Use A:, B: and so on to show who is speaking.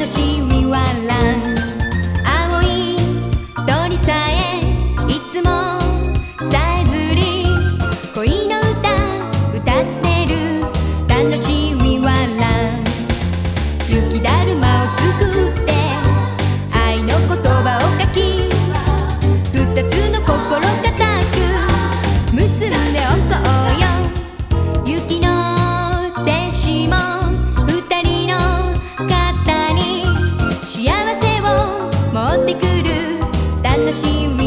A: のしみわらん青い鳥さえいつもさえずり恋の歌歌ってる。楽しい and she